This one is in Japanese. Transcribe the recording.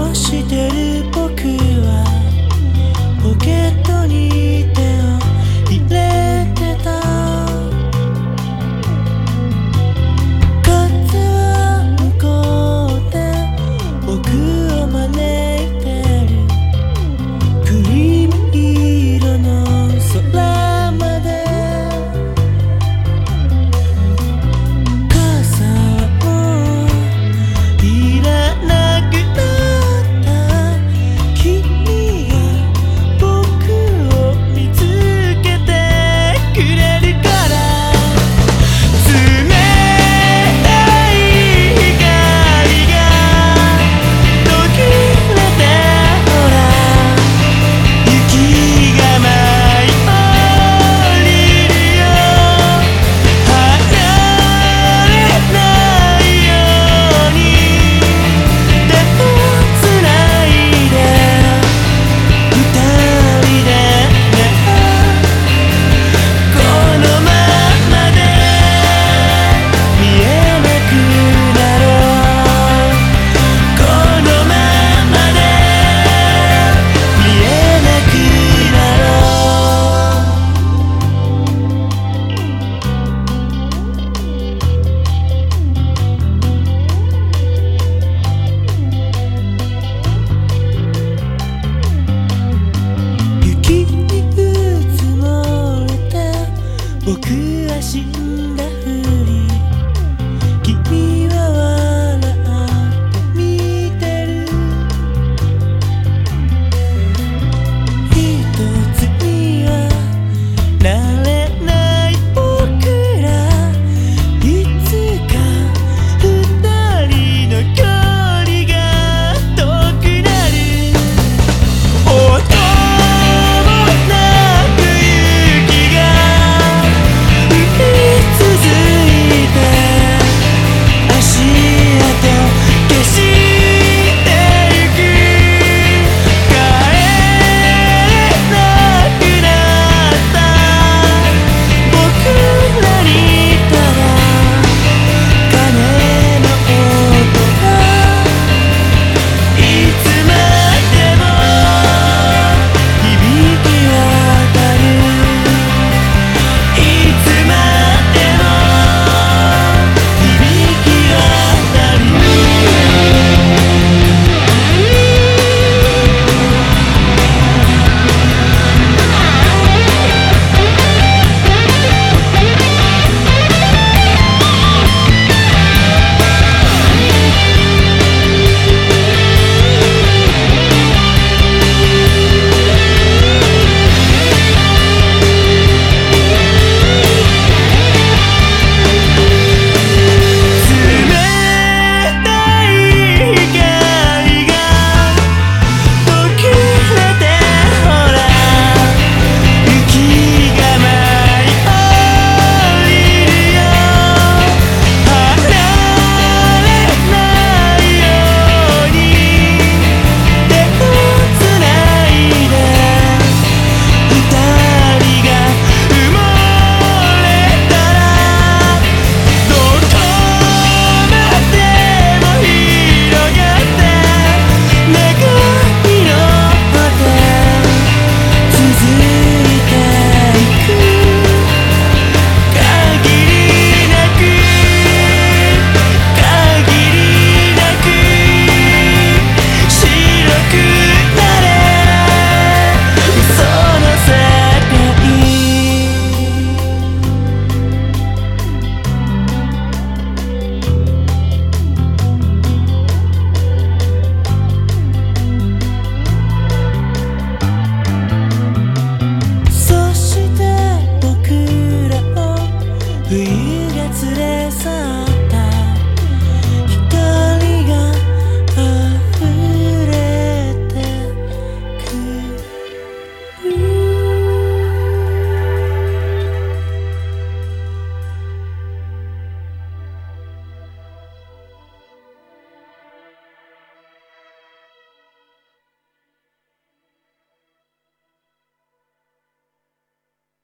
をしてる僕